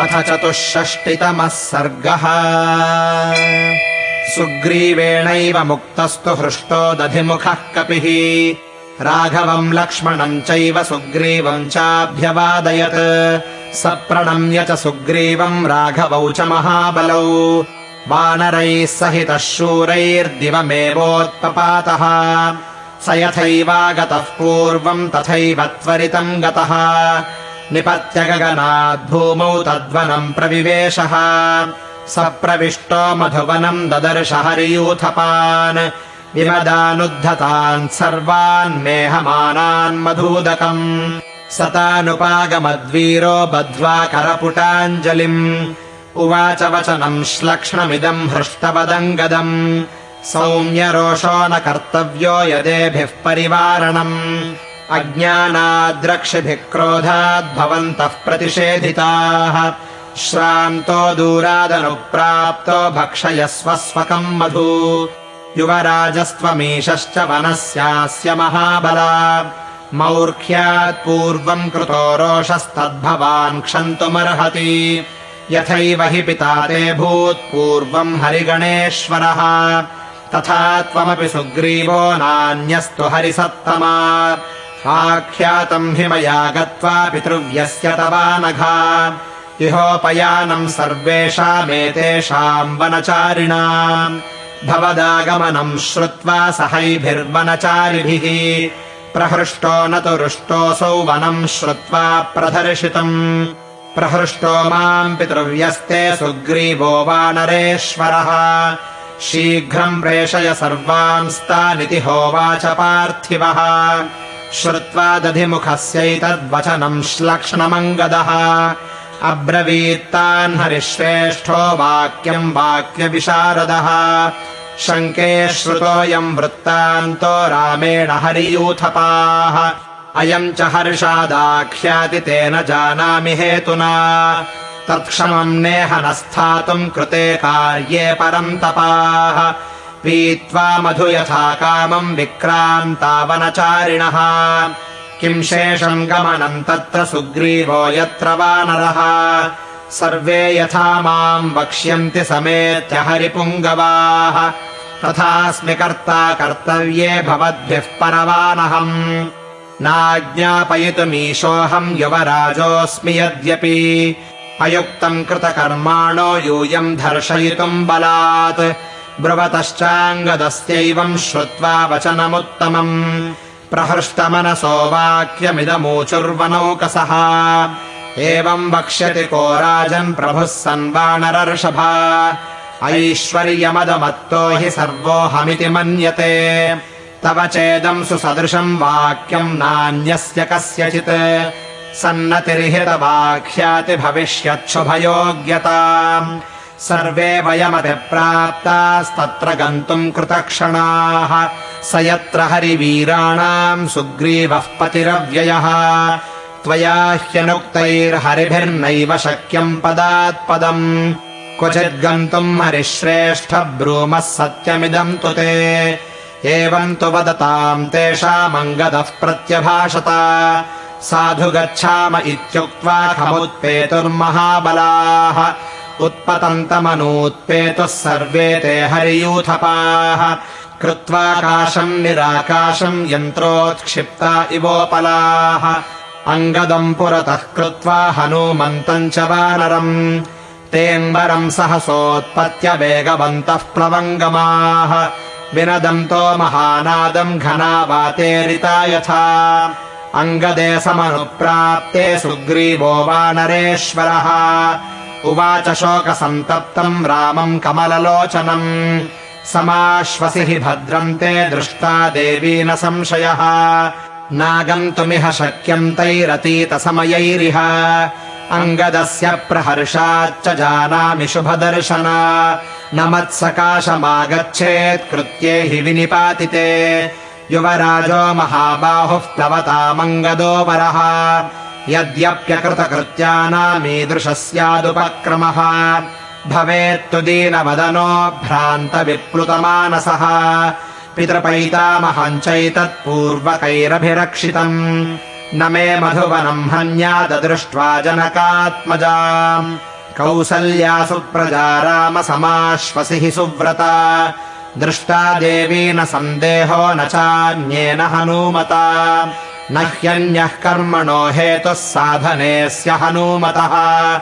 अथ चतुष्षष्टितमः सर्गः। सुग्रीवेणैव मुक्तस्तु हृष्टो दधिमुखः कपिः। राघवम् लक्ष्मणम् चैव सुग्रीवम् चाभ्यवादयत्। स प्रणम्य च सुग्रीवम् राघवौ च महाबलौ। वानरैः सहितः शूरैर्दिवमेवोत्पपातः। स यथैवागतः पूर्वम् तथैव त्वरितम् गतः निपत्य गगनाद्भूमौ तद्वनम् प्रविवेशः। स प्रविष्टो मधुवनम् ददर्श हरियूथपान् विमदानुद्धतान् सर्वान् मेहमानान् मधूदकम्। सतानुपागमद्वीरो बद्ध्वा करपुटाञ्जलिम्। उवाच वचनम् श्लक्ष्णमिदम् हृष्टवदम् गदम्। सौम्यरोषो न कर्तव्यो यदेभिः परिवारणम् अज्ञानाद्रक्षिभिः क्रोधाद्भवन्तः प्रतिषेधिताः। श्रान्तो दूरादनुप्राप्तो भक्षयस्व स्वकम् मधु। युवराजस्त्वमीशश्च वनस्यास्य महाबला। मौर्ख्यात् पूर्वम् कृतो रोषस्तद्भवान् क्षन्तुमर्हति। यथैव हि पिता ते भूत्पूर्वम् हरिगणेश्वरः। तथा त्वमपि सुग्रीवो नान्यस्तु हरिसत्तमा आख्यातम् हि मया गत्वा पितृव्यस्य तवानघा। इहोपयानम् सर्वेषामेतेषाम् वनचारिणाम् भवदागमनम् श्रुत्वा सहैभिर्वनचारिभिः। प्रहृष्टो न तु रुष्टोऽसौ वनम् श्रुत्वा प्रदर्शितम्। प्रहृष्टो माम् पितृव्यस्ते सुग्रीवो वानरेश्वरः। शीघ्रम् प्रेषय सर्वांस्तानिति होवाच पार्थिवः श्रुत्वा दधिमुखस्यैतद्वचनम् श्लक्ष्णमङ्गदः। अब्रवीत्तान् हरिश्रेष्ठो वाक्यम् वाक्यविशारदः। शङ्के श्रुतोऽयम् वृत्तान्तो रामेण हरियूथपाः। अयम् च हर्षादाख्याति तेन जानामि हेतुना। तत्क्षमम् नेह न स्थातुम् कृते कार्ये परम् तपाः पीत्वा मधु यथा कामम् विक्रान्तावनचारिणः। किम् शेषम् गमनम् तत्र सुग्रीवो यत्र वानरः सर्वे यथा माम् वक्ष्यन्ति समेत्य हरिपुङ्गवाः। तथास्मि कर्ता कर्तव्ये भवद्भिः परवानहम्। नाज्ञापयितुमीशोऽहम् युवराजोऽस्मि यद्यपि। अयुक्तम् कृतकर्माणो यूयम् दर्शयितुम् बलात् ब्रुवतश्चाङ्गदस्यैवम् श्रुत्वा वचनमुत्तमम् प्रहृष्टमनसो वाक्यमिदमूचुर्वनौकसः। एवम् वक्ष्यति को राजन् प्रभुः सन्वानरर्षभा। ऐश्वर्यमदमत्तो हि सर्वोऽहमिति मन्यते। तव चेदम् सुसदृशम् वाक्यम् नान्यस्य कस्यचित्। सन्नतिर्हितवाख्याति भविष्यच्छुभयोग्यता सर्वे वयमभिप्राप्तास्तत्र गन्तुम् कृतक्षणाः। स यत्र हरिवीराणाम् सुग्रीवः पतिरव्ययः। त्वया ह्यनुक्तैर्हरिभिर्नैव शक्यम् पदात्पदम् क्वचिद्गन्तुम् हरिश्रेष्ठ ब्रूमः सत्यमिदम् तु ते। एवम् तु वदताम् तेषामङ्गदः प्रत्यभाषत। साधु गच्छाम इत्युक्त्वा खमुत्पेतुर्महाबलाः उत्पतन्तमनूत्पेतुः सर्वे ते हरियूथपाः। कृत्वाकाशम् निराकाशम् यन्त्रोत्क्षिप्ता इवोपलाः। अङ्गदम् पुरतः कृत्वा हनूमन्तम् च वानरम्। तेऽम्बरम् सहसोत्पत्य वेगवन्तः प्लवङ्गमाः। विनदन्तो महानादम् घनावातेरिता यथा। अङ्गदे समनुप्राप्ते सुग्रीवो वानरेश्वरः उवाच शोकसन्तप्तम् रामम् कमललोचनम्। समाश्वसि हि भद्रम् ते दृष्टा देवी न संशयः। नागन्तुमिह शक्यम् तैरतीतसमयैरिह। अङ्गदस्य प्रहर्षाच्च जानामि शुभदर्शन। न मत्सकाशमागच्छेत् कृत्ये हि विनिपातिते युवराजो महाबाहुः प्लवतामङ्गदो वरः यद्यप्यकृतकृत्यानामीदृशः स्यादुपक्रमः भवेत्तु दीनवदनो भ्रान्तविप्लुतमानसः। पितृपैतामहम् चैतत्पूर्वकैरभिरक्षितम्। न मे मधुवनम् हन्याददृष्ट्वा जनकात्मजा कौसल्या सुप्रजा रामसमाश्वसिः सुव्रता। दृष्टा देवी न सन्देहो न चान्येन हनूमता न ह्यन्यः कर्मणो हेतुः साधनेऽस्य हनूमतः।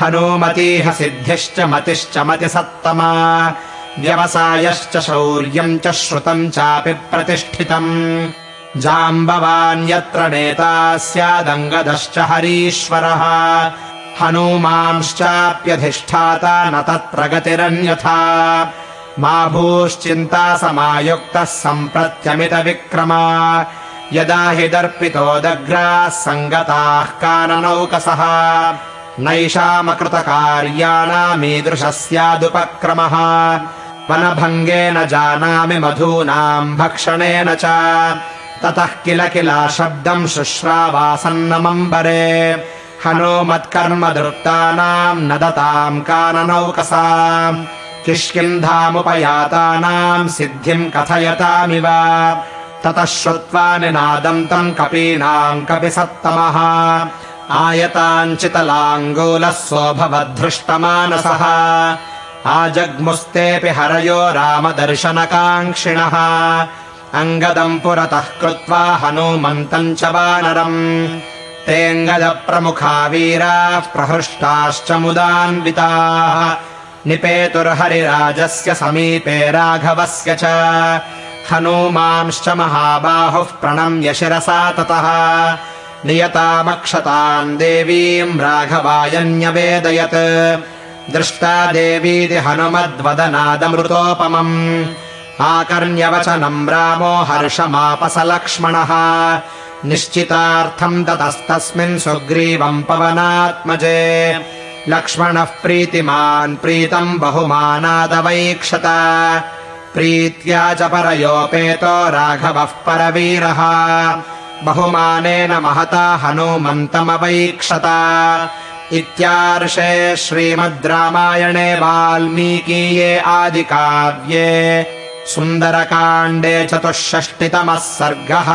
हनूमतीह सिद्धिश्च मतिश्च मतिसत्तमा। व्यवसायश्च शौर्यम् च श्रुतम् चापि प्रतिष्ठितम्। जाम्बवान् यत्र नेता स्यादङ्गदश्च हरीश्वरः। हनूमांश्चाप्यधिष्ठाता न तत्र गतिरन्यथा। मा भूश्चिन्ता समायुक्तः सम्प्रत्यमितविक्रमा यदा हि दर्पितोदग्राः सङ्गताः काननौकसः नैषामकृतकार्याणामीदृशः स्यादुपक्रमः। वनभङ्गेन जानामि मधूनाम् भक्षणेन च। ततः किल किला शब्दम् शुश्रावासन्नमम्बरे। हनूमत्कर्म दृप्तानाम् न दताम् काननौकसा। किष्किन्धामुपयातानाम् सिद्धिम् कथयतामिव ततः श्रुत्वा निनादम् तम् कपीनाम् कपि सत्तमः आयताञ्चितलाङ्गूलः सोऽभवद्धृष्टमानसः। आजग्मुस्तेऽपि हरयो रामदर्शनकाङ्क्षिणः। अङ्गदम् पुरतः कृत्वा हनूमन्तम् च वानरम्। तेऽङ्गदप्रमुखा वीराः प्रहृष्टाश्च मुदान्विताः। निपेतुर्हरिराजस्य समीपे राघवस्य च हनूमांश्च महाबाहुः प्रणम्य शिरसा ततः। नियतामक्षताम् देवीम् राघवायन्यवेदयत्। दृष्टा देवीति हनुमद्वदनादमृतोपमम्। आकर्ण्यवचनम् रामो हर्षमापसलक्ष्मणः। निश्चितार्थम् ततस्तस्मिन् सुग्रीवम् पवनात्मजे। लक्ष्मणः प्रीतिमान् प्रीतम् बहुमानादवैक्षत प्रीत्या च परयोपेतो राघवः परवीरः। बहुमानेन महता हनूमन्तमवैक्षत। इत्यार्षे श्रीमद् रामायणे वाल्मीकीये आदिकाव्ये सुन्दरकाण्डे चतुष्षष्टितमः सर्गः